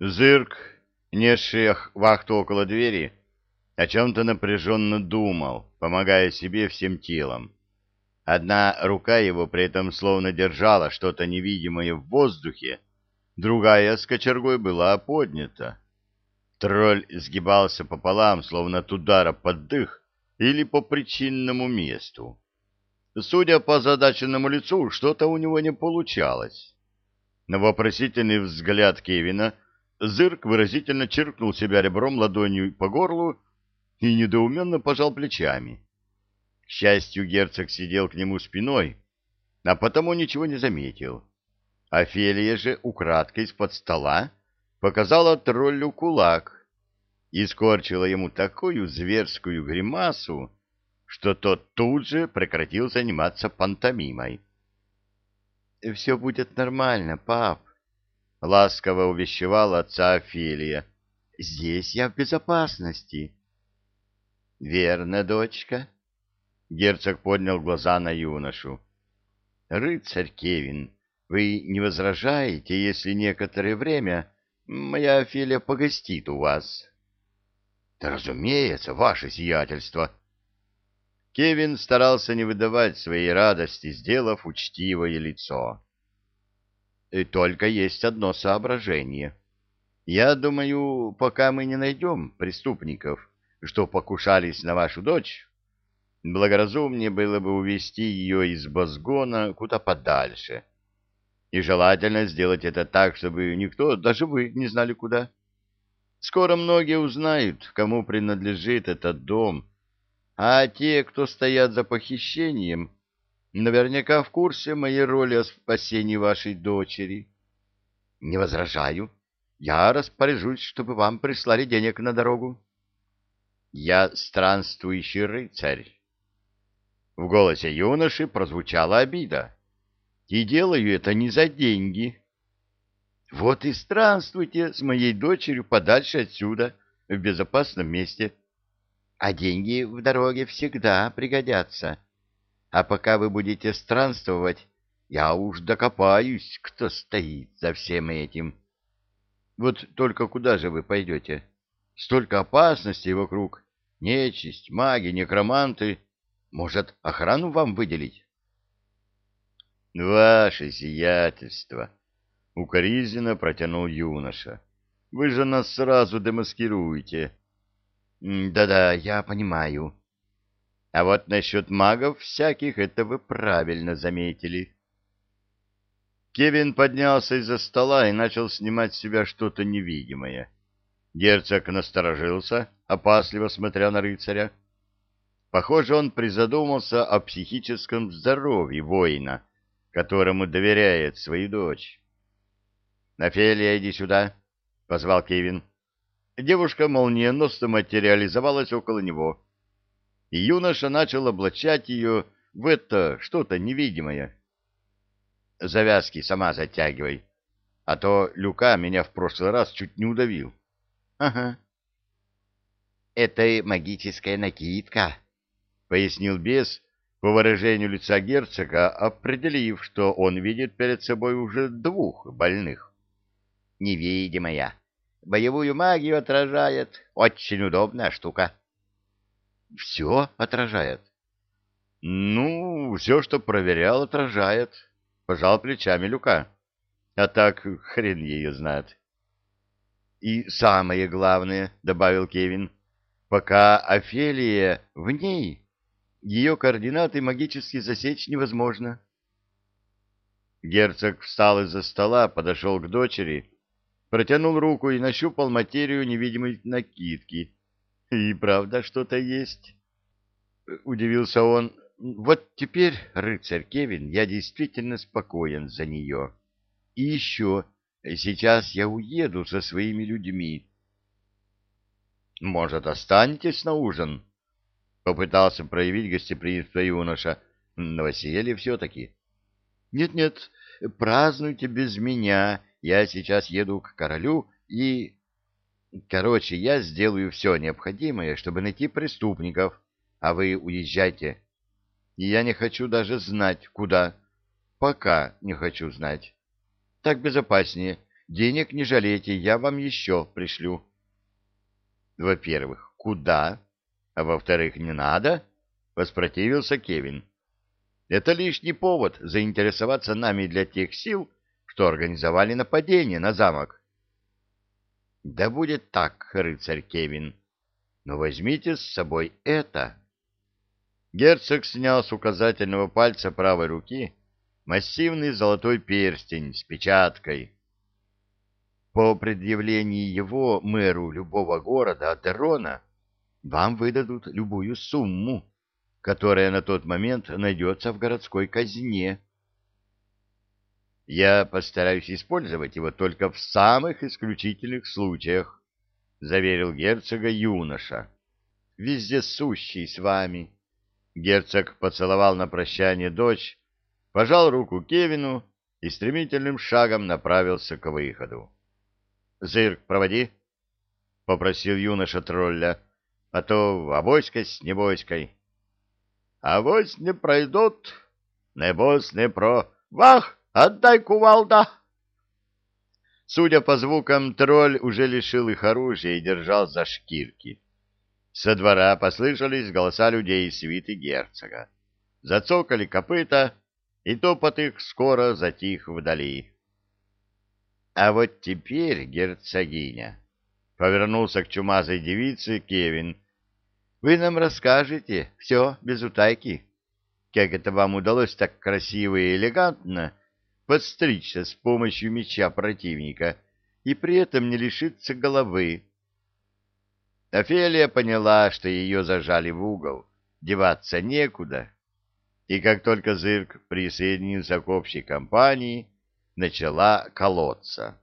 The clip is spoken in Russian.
Зырк, несший вахту около двери, о чем-то напряженно думал, помогая себе всем телом. Одна рука его при этом словно держала что-то невидимое в воздухе, другая с кочергой была поднята. Тролль сгибался пополам, словно от удара под дых или по причинному месту. Судя по задаченному лицу, что-то у него не получалось. На вопросительный взгляд Кевина Зырк выразительно черкнул себя ребром ладонью по горлу и недоуменно пожал плечами. К счастью, герцог сидел к нему спиной, а потому ничего не заметил. Офелия же украдкой из-под стола показала троллю кулак и скорчила ему такую зверскую гримасу, что тот тут же прекратил заниматься пантомимой. — Все будет нормально, пап, — ласково увещевала отца Офелия. — Здесь я в безопасности. — Верно, дочка. Герцог поднял глаза на юношу. — Рыцарь Кевин, вы не возражаете, если некоторое время моя Офелия погостит у вас? — Да, разумеется, ваше сиятельство. Кевин старался не выдавать своей радости, сделав учтивое лицо. И только есть одно соображение. Я думаю, пока мы не найдем преступников, что покушались на вашу дочь, благоразумнее было бы увести ее из Бозгона куда подальше, и желательно сделать это так, чтобы никто, даже вы, не знали куда. Скоро многие узнают, кому принадлежит этот дом, а те, кто стоят за похищением, наверняка в курсе моей роли о спасении вашей дочери. Не возражаю. Я распоряжусь, чтобы вам прислали денег на дорогу. Я странствующий рыцарь. В голосе юноши прозвучала обида и делаю это не за деньги. Вот и странствуйте с моей дочерью подальше отсюда, в безопасном месте. А деньги в дороге всегда пригодятся. А пока вы будете странствовать, я уж докопаюсь, кто стоит за всем этим. Вот только куда же вы пойдете? Столько опасностей вокруг. Нечисть, маги, некроманты. Может, охрану вам выделить? — Ваше сиятельство! — укоризненно протянул юноша. — Вы же нас сразу демаскируете. Да — Да-да, я понимаю. А вот насчет магов всяких это вы правильно заметили. Кевин поднялся из-за стола и начал снимать с себя что-то невидимое. Герцог насторожился, опасливо смотря на рыцаря. Похоже, он призадумался о психическом здоровье воина, которому доверяет свою дочь. «Офелия, иди сюда», — позвал Кевин. Девушка молниеносно материализовалась около него. И юноша начал облачать ее в это что-то невидимое. «Завязки сама затягивай, а то Люка меня в прошлый раз чуть не удавил». «Ага». «Это магическая накидка», — пояснил бес, по выражению лица герцога, определив, что он видит перед собой уже двух больных. «Невидимая. Боевую магию отражает. Очень удобная штука». «Все отражает?» «Ну, все, что проверял, отражает», — пожал плечами Люка. «А так хрен ее знает». «И самое главное», — добавил Кевин, — «пока Офелия в ней...» Ее координаты магически засечь невозможно. Герцог встал из-за стола, подошел к дочери, протянул руку и нащупал материю невидимой накидки. И правда что-то есть? Удивился он. Вот теперь, рыцарь Кевин, я действительно спокоен за нее. И еще, сейчас я уеду со своими людьми. Может, останетесь на ужин? Попытался проявить гостеприимство юноша. Новоселье все-таки. Нет-нет, празднуйте без меня. Я сейчас еду к королю и... Короче, я сделаю все необходимое, чтобы найти преступников, а вы уезжайте. И я не хочу даже знать, куда. Пока не хочу знать. Так безопаснее. денег не жалейте, я вам еще пришлю. Во-первых, куда? А во-вторых, не надо? Воспротивился Кевин. Это лишний повод заинтересоваться нами для тех сил, что организовали нападение на замок. Да будет так, рыцарь Кевин. Но возьмите с собой это. Герцог снял с указательного пальца правой руки массивный золотой перстень с печаткой. По предъявлении его мэру любого города Атерона вам выдадут любую сумму, которая на тот момент найдется в городской казне. Я постараюсь использовать его только в самых исключительных случаях, — заверил герцога юноша. — Вездесущий с вами. Герцог поцеловал на прощание дочь, пожал руку Кевину и стремительным шагом направился к выходу. — Зырк, проводи, — попросил юноша тролля, — а то авоська с небоськой. — Авось не пройдут, небось не про... Вах! Отдай кувалда! Судя по звукам, тролль уже лишил их оружия и держал за шкирки. Со двора послышались голоса людей из свиты герцога. Зацокали копыта, и топот их скоро затих вдали. — А вот теперь, герцогиня, — повернулся к чумазой девице Кевин, — вы нам расскажете все без утайки, как это вам удалось так красиво и элегантно подстричься с помощью меча противника и при этом не лишиться головы. Офелия поняла, что ее зажали в угол, деваться некуда, и как только Зырк присоединился к общей компании, начала колоться.